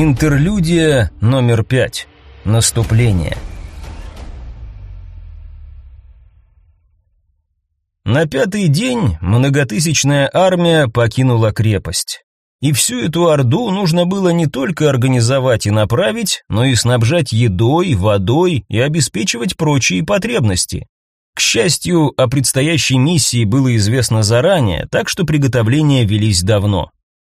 Интерлюдия номер пять. Наступление. На пятый день многотысячная армия покинула крепость. И всю эту орду нужно было не только организовать и направить, но и снабжать едой, водой и обеспечивать прочие потребности. К счастью, о предстоящей миссии было известно заранее, так что приготовления велись давно.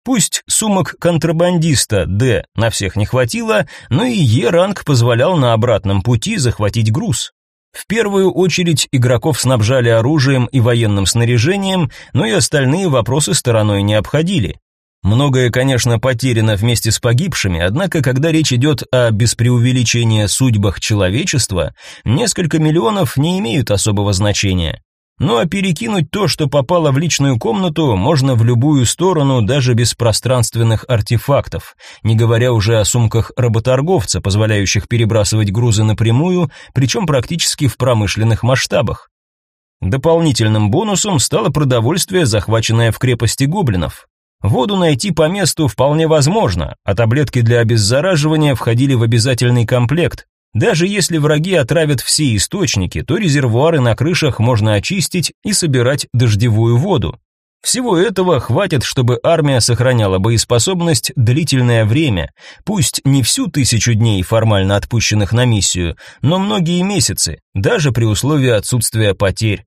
Пусть сумок контрабандиста Д на всех не хватило, но и Е-ранг позволял на обратном пути захватить груз. В первую очередь игроков снабжали оружием и военным снаряжением, но и остальные вопросы стороной не обходили. Многое, конечно, потеряно вместе с погибшими, однако, когда речь идет о без преувеличения судьбах человечества, несколько миллионов не имеют особого значения. Ну а перекинуть то, что попало в личную комнату, можно в любую сторону, даже без пространственных артефактов, не говоря уже о сумках работорговца, позволяющих перебрасывать грузы напрямую, причем практически в промышленных масштабах. Дополнительным бонусом стало продовольствие, захваченное в крепости гоблинов. Воду найти по месту вполне возможно, а таблетки для обеззараживания входили в обязательный комплект. Даже если враги отравят все источники, то резервуары на крышах можно очистить и собирать дождевую воду. Всего этого хватит, чтобы армия сохраняла боеспособность длительное время, пусть не всю тысячу дней формально отпущенных на миссию, но многие месяцы, даже при условии отсутствия потерь.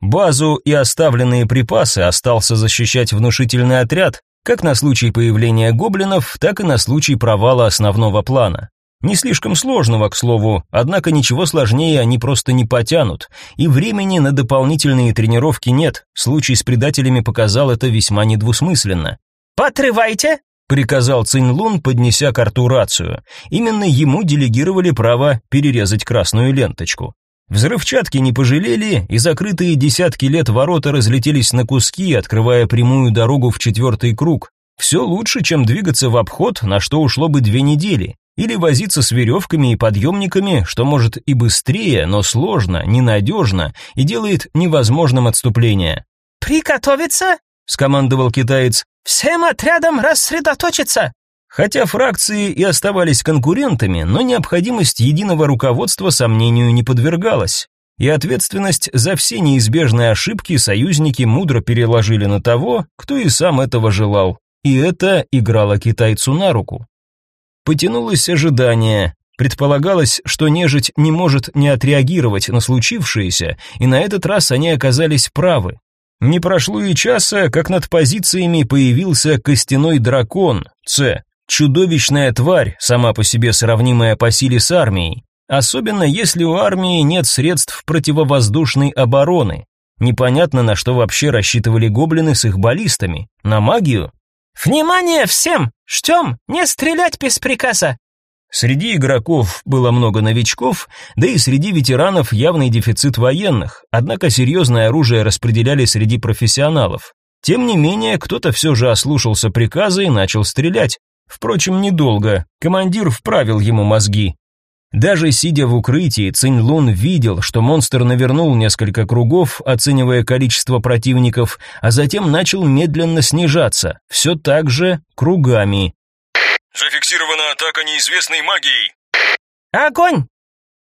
Базу и оставленные припасы остался защищать внушительный отряд, как на случай появления гоблинов, так и на случай провала основного плана. Не слишком сложного, к слову, однако ничего сложнее они просто не потянут, и времени на дополнительные тренировки нет, случай с предателями показал это весьма недвусмысленно. «Потрывайте!» — приказал Цинь поднеся карту рацию. Именно ему делегировали право перерезать красную ленточку. Взрывчатки не пожалели, и закрытые десятки лет ворота разлетелись на куски, открывая прямую дорогу в четвертый круг. Все лучше, чем двигаться в обход, на что ушло бы две недели, или возиться с веревками и подъемниками, что может и быстрее, но сложно, ненадежно и делает невозможным отступление. «Приготовиться!» — скомандовал китаец. «Всем отрядам рассредоточиться!» Хотя фракции и оставались конкурентами, но необходимость единого руководства сомнению не подвергалась. И ответственность за все неизбежные ошибки союзники мудро переложили на того, кто и сам этого желал. И это играло китайцу на руку. Потянулось ожидание. Предполагалось, что нежить не может не отреагировать на случившееся, и на этот раз они оказались правы. Не прошло и часа, как над позициями появился костяной дракон, Ц, Чудовищная тварь, сама по себе сравнимая по силе с армией, особенно если у армии нет средств противовоздушной обороны. Непонятно, на что вообще рассчитывали гоблины с их баллистами. На магию? «Внимание всем! Ждем! Не стрелять без приказа!» Среди игроков было много новичков, да и среди ветеранов явный дефицит военных, однако серьезное оружие распределяли среди профессионалов. Тем не менее, кто-то все же ослушался приказа и начал стрелять. Впрочем, недолго. Командир вправил ему мозги. Даже сидя в укрытии, Цинь Лун видел, что монстр навернул несколько кругов, оценивая количество противников, а затем начал медленно снижаться, все так же кругами. «Зафиксирована атака неизвестной магией!» «Огонь!»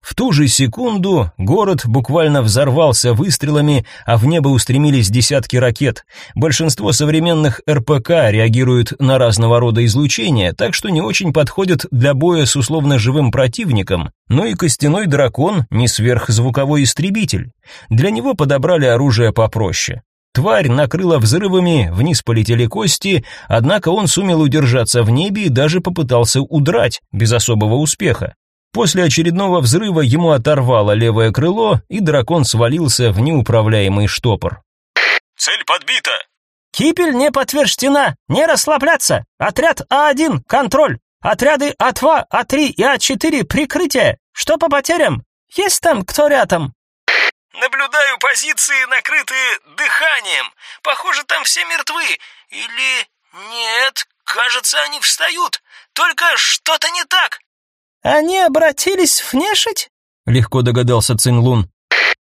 В ту же секунду город буквально взорвался выстрелами, а в небо устремились десятки ракет. Большинство современных РПК реагируют на разного рода излучения, так что не очень подходят для боя с условно живым противником, но и костяной дракон не сверхзвуковой истребитель. Для него подобрали оружие попроще. Тварь накрыла взрывами, вниз полетели кости, однако он сумел удержаться в небе и даже попытался удрать, без особого успеха. После очередного взрыва ему оторвало левое крыло, и дракон свалился в неуправляемый штопор. «Цель подбита!» «Кипель не подтверждена! Не расслабляться! Отряд А1, контроль! Отряды А2, А3 и А4, прикрытие! Что по потерям? Есть там кто рядом?» «Наблюдаю позиции, накрытые дыханием. Похоже, там все мертвы. Или... нет, кажется, они встают. Только что-то не так. «Они обратились в нежить?» — легко догадался Цинлун.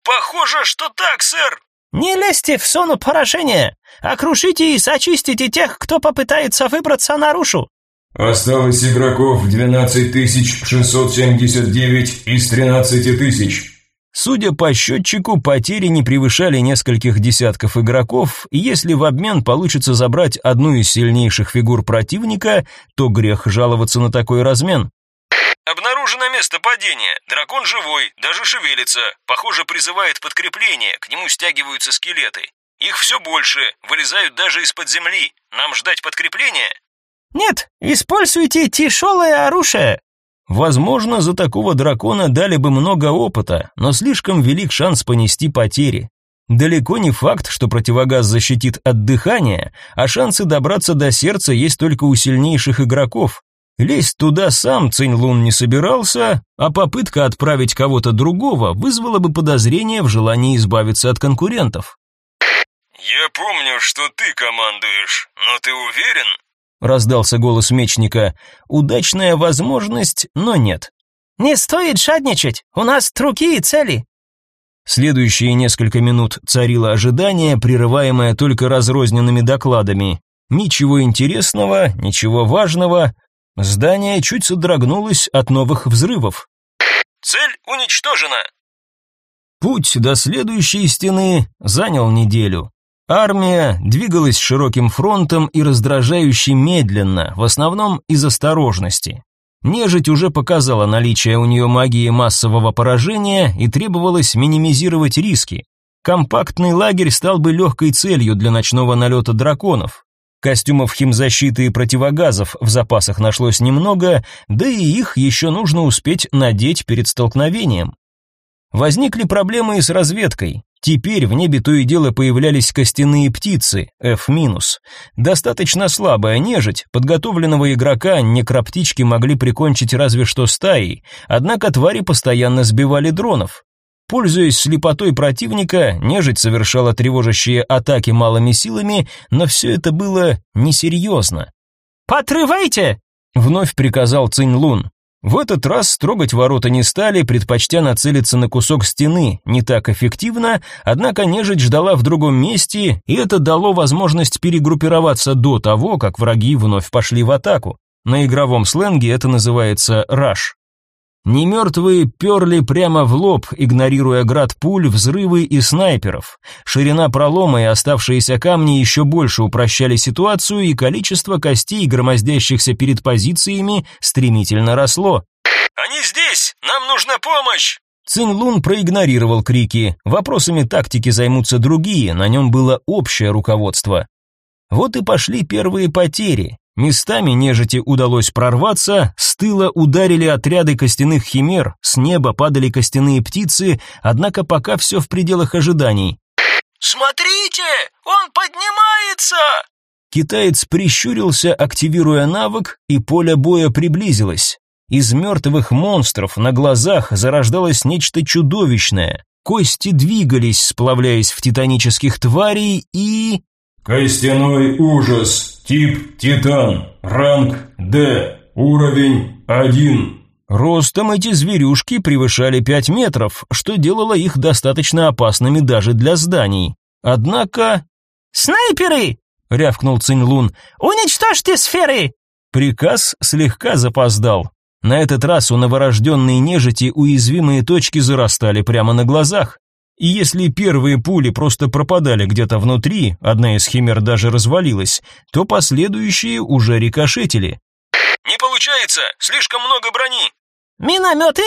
«Похоже, что так, сэр!» «Не лезьте в зону поражения! Окружите и сочистите тех, кто попытается выбраться наружу! Осталось игроков 12679 из 13 тысяч. Судя по счетчику, потери не превышали нескольких десятков игроков, и если в обмен получится забрать одну из сильнейших фигур противника, то грех жаловаться на такой размен. Обнаружено место падения. Дракон живой, даже шевелится. Похоже, призывает подкрепление, к нему стягиваются скелеты. Их все больше, вылезают даже из-под земли. Нам ждать подкрепления? Нет, используйте тяжелое оружие. Возможно, за такого дракона дали бы много опыта, но слишком велик шанс понести потери. Далеко не факт, что противогаз защитит от дыхания, а шансы добраться до сердца есть только у сильнейших игроков. Лезть туда сам Цинь-Лун не собирался, а попытка отправить кого-то другого вызвала бы подозрение в желании избавиться от конкурентов. «Я помню, что ты командуешь, но ты уверен?» раздался голос мечника. Удачная возможность, но нет. Не стоит жадничать. У нас другие цели. Следующие несколько минут царило ожидание, прерываемое только разрозненными докладами. Ничего интересного, ничего важного. Здание чуть содрогнулось от новых взрывов. Цель уничтожена. Путь до следующей стены занял неделю. Армия двигалась широким фронтом и раздражающе медленно, в основном из осторожности. Нежить уже показала наличие у нее магии массового поражения и требовалось минимизировать риски. Компактный лагерь стал бы легкой целью для ночного налета драконов. Костюмов химзащиты и противогазов в запасах нашлось немного, да и их еще нужно успеть надеть перед столкновением. Возникли проблемы и с разведкой. Теперь в небе то и дело появлялись костяные птицы, F-. Достаточно слабая нежить, подготовленного игрока некроптички могли прикончить разве что стаей, однако твари постоянно сбивали дронов. Пользуясь слепотой противника, нежить совершала тревожащие атаки малыми силами, но все это было несерьезно. «Подрывайте!» — вновь приказал Цинь Лун. В этот раз строгать ворота не стали, предпочтя нацелиться на кусок стены, не так эффективно, однако нежить ждала в другом месте, и это дало возможность перегруппироваться до того, как враги вновь пошли в атаку. На игровом сленге это называется «раш». Немертвые перли прямо в лоб, игнорируя град пуль, взрывы и снайперов. Ширина пролома и оставшиеся камни еще больше упрощали ситуацию, и количество костей, громоздящихся перед позициями, стремительно росло. «Они здесь! Нам нужна помощь!» Цинь Лун проигнорировал крики. Вопросами тактики займутся другие, на нем было общее руководство. Вот и пошли первые потери. Местами нежити удалось прорваться, с тыла ударили отряды костяных химер, с неба падали костяные птицы, однако пока все в пределах ожиданий. «Смотрите, он поднимается!» Китаец прищурился, активируя навык, и поле боя приблизилось. Из мертвых монстров на глазах зарождалось нечто чудовищное. Кости двигались, сплавляясь в титанических тварей, и... Костяной ужас. Тип Титан. Ранг Д. Уровень 1. Ростом эти зверюшки превышали 5 метров, что делало их достаточно опасными даже для зданий. Однако... «Снайперы!» — рявкнул Цинь-Лун. «Уничтожьте сферы!» Приказ слегка запоздал. На этот раз у новорожденной нежити уязвимые точки зарастали прямо на глазах. И если первые пули просто пропадали где-то внутри, одна из химер даже развалилась, то последующие уже рикошетили. «Не получается! Слишком много брони!» «Минометы?»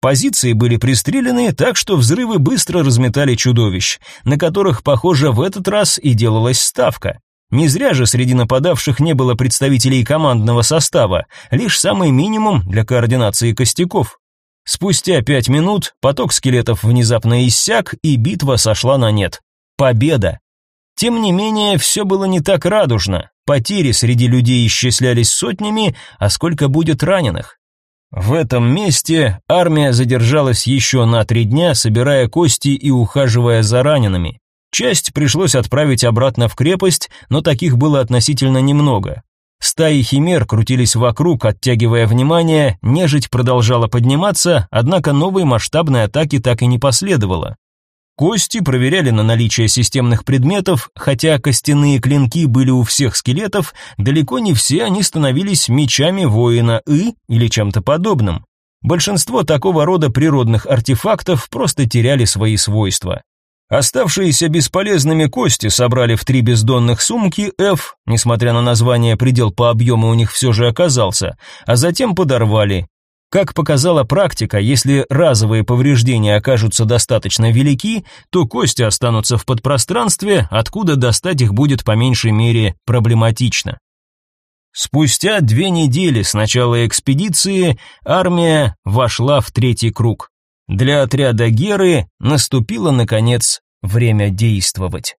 Позиции были пристрелены, так что взрывы быстро разметали чудовищ, на которых, похоже, в этот раз и делалась ставка. Не зря же среди нападавших не было представителей командного состава, лишь самый минимум для координации костяков. Спустя пять минут поток скелетов внезапно иссяк, и битва сошла на нет. Победа! Тем не менее, все было не так радужно. Потери среди людей исчислялись сотнями, а сколько будет раненых? В этом месте армия задержалась еще на три дня, собирая кости и ухаживая за ранеными. Часть пришлось отправить обратно в крепость, но таких было относительно немного. Стаи химер крутились вокруг, оттягивая внимание, нежить продолжала подниматься, однако новой масштабной атаки так и не последовало. Кости проверяли на наличие системных предметов, хотя костяные клинки были у всех скелетов, далеко не все они становились мечами воина И или чем-то подобным. Большинство такого рода природных артефактов просто теряли свои свойства. Оставшиеся бесполезными кости собрали в три бездонных сумки F, несмотря на название, предел по объему у них все же оказался, а затем подорвали, как показала практика, если разовые повреждения окажутся достаточно велики, то кости останутся в подпространстве, откуда достать их будет по меньшей мере проблематично. Спустя две недели с начала экспедиции армия вошла в третий круг. Для отряда Геры наступило, наконец, время действовать.